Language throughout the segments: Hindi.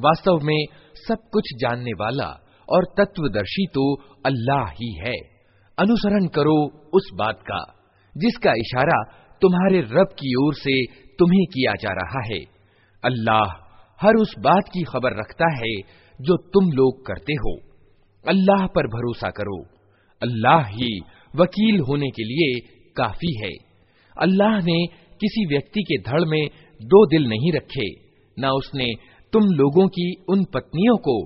वास्तव में सब कुछ जानने वाला और तत्वदर्शी तो अल्लाह ही है। अनुसरण करो उस बात का, जिसका इशारा तुम्हारे रब की ओर से तुम्हें किया जा रहा है। अल्लाह हर उस बात की खबर रखता है जो तुम लोग करते हो। अल्लाह पर भरोसा करो। अल्लाह ही वकील होने के लिए काफ़ी है। अल्लाह ने किसी व्यक्ति के धड़ में दो दिल नहीं रखे, न उसने तुम लोगों की उन पत्नियों को,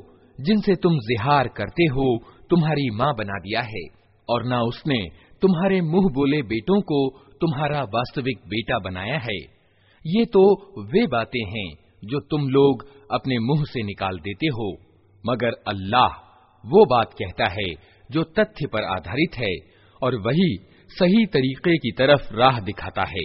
जिनसे तुम जिहार करते हो, तुम्हारी माँ बना दिया है, और न उसने तुम्हारे मुँह बोले बेटों को तुम्हारा वास्तविक बेटा बनाया है। ये तो वे बातें हैं जो तुम लोग अपने मुँह से निकाल देते हो, मगर अल्लाह वो बात कहता है जो तथ्य पर आधारित है, और वही सही तरीके की तरफ़ राह दिखाता है।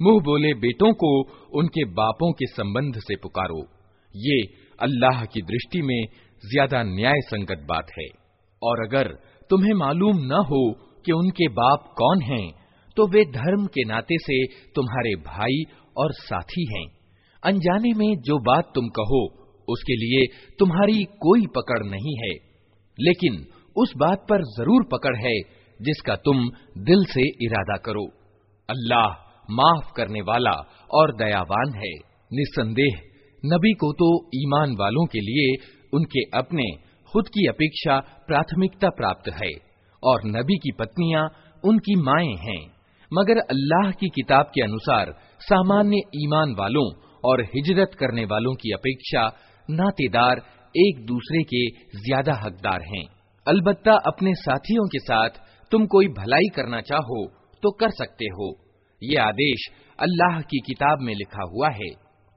मुंह बोले बेटों को उनके बापों के संबंध से पुकारो ये अल्लाह की दृष्टि में ज्यादा न्याय संगत बात है और अगर तुम्हें मालूम न हो कि उनके बाप कौन हैं, तो वे धर्म के नाते से तुम्हारे भाई और साथी हैं अनजाने में जो बात तुम कहो उसके लिए तुम्हारी कोई पकड़ नहीं है लेकिन उस बात पर ज़रूर पकड़ है, जिसका तुम दिल से इरादा करो। अल्लाह माफ़ करने वाला और दयावान है। निस्संदेह, नबी को तो ईमान वालों के लिए उनके अपने, खुद की अपेक्षा प्राथमिकता प्राप्त है, और नबी की पत्नियाँ उनकी माए हैं। मगर अल्लाह की किताब के अनुसार सामान्य ईमान वालों और हिजरत करने वालों की अपेक्षा नातेदार एक दूसरे के ज्यादा हकदार हैं अलबत्ता अपने साथियों के साथ तुम कोई भलाई करना चाहो तो कर सकते हो ये आदेश अल्लाह की किताब में लिखा हुआ है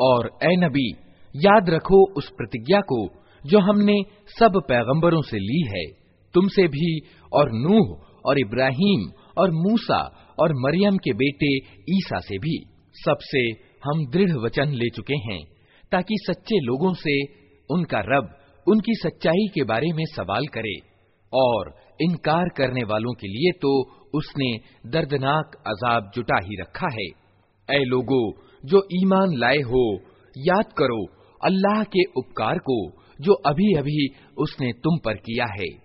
और ए नबी, याद रखो उस प्रतिज्ञा को जो हमने सब पैगंबरों से ली है। तुमसे भी और नूह और इब्राहिम और मूसा और मरियम के बेटे ईसा से भी सबसे हम दृढ़ वचन ले चुके हैं, ताकि सच्चे लोगों से उनका रब उनकी सच्चाई के बारे में सवाल करे और इनकार करने वालों के लिए तो उसने दर्दनाक अजाब जुटा ही रखा है। ऐ लोगो, जो ईमान लाए हो, याद करो, अल्लाह के उपकार को जो अभी अभी उसने तुम पर किया है।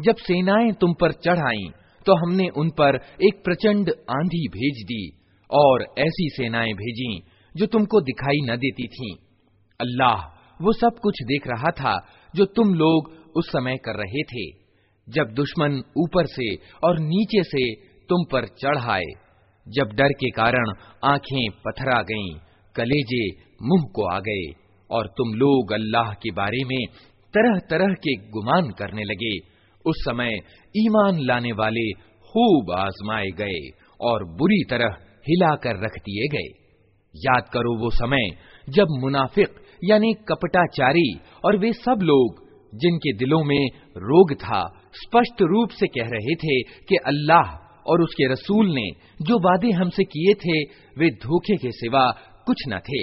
जब सेनाएँ तुम पर चढ़ तो हमने उन पर एक प्रचंड आंधी भेज दी और ऐसी सेनाएँ भेजी जो तुमको दिखाई न देती थीं। अल्लाह वो सब कुछ देख रहा था जो तुम लोग उस समय कर रहे थे जब दुश्मन ऊपर से और नीचे से तुम पर चढ़ आए जब डर के कारण आँखें पथरा गईं, कलेजे मुँह को आ गए और तुम लोग अल्लाह के बारे में तरह तरह के गुमान करने लगे उस समय ईमान लाने वाले खूब आजमाए गए और बुरी तरह हिलाकर रख दिए गए। याद करो वो समय जब मुनाफिक यानी कपटाचारी और वे सब लोग, जिनके दिलों में रोग था, स्पष्ट रूप से कह रहे थे कि अल्लाह और उसके रसूल ने जो वादे हमसे किए थे, वे धोखे के सिवा कुछ न थे।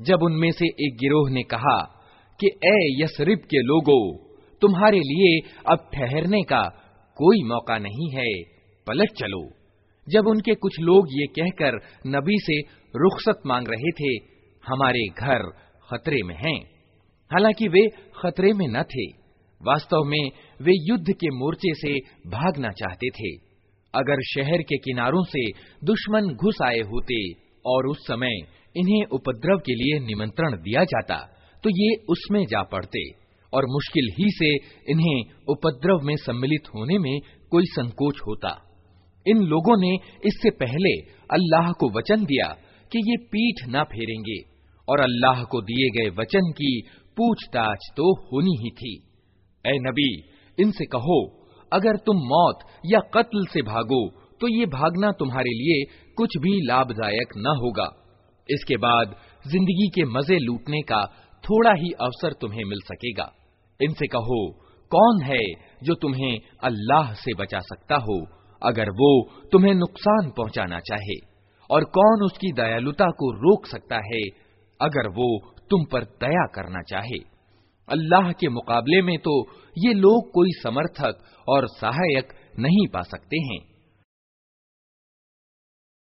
जब उनमें से एक गिरोह ने कहा कि ए यसरिब के लोगों तुम्हारे लिए अब ठहरने का कोई मौका नहीं है। पलट चलो। जब उनके कुछ लोग ये कहकर नबी से रुखसत मांग रहे थे, हमारे घर खतरे में हैं। हालाँकि वे खतरे में न थे। वास्तव में वे युद्ध के मोर्चे से भागना चाहते थे। अगर शहर के किनारों से दुश्मन घुस आए होते और उस समय इन्हें उपद्रव के लिए निमंत्रण दिया जाता तो ये उसमें जा पड़ते। और मुश्किल ही से इन्हें उपद्रव में सम्मिलित होने में कोई संकोच होता। इन लोगों ने इससे पहले अल्लाह को वचन दिया कि ये पीठ ना फेरेंगे, और अल्लाह को दिए गए वचन की पूछताछ तो होनी ही थी। ए नबी, इनसे कहो, अगर तुम मौत या कत्ल से भागो तो ये भागना तुम्हारे लिए कुछ भी लाभदायक न होगा। इसके बाद ज़िंदगी के मज़े लूटने का थोड़ा ही अवसर तुम्हें मिल सकेगा। इनसे कहो, कौन है जो तुम्हें अल्लाह से बचा सकता हो, अगर वो तुम्हें नुकसान पहुंचाना चाहे? और कौन उसकी दयालुता को रोक सकता है, अगर वो तुम पर दया करना चाहे? अल्लाह के मुकाबले में तो ये लोग कोई समर्थक और सहायक नहीं पा सकते हैं।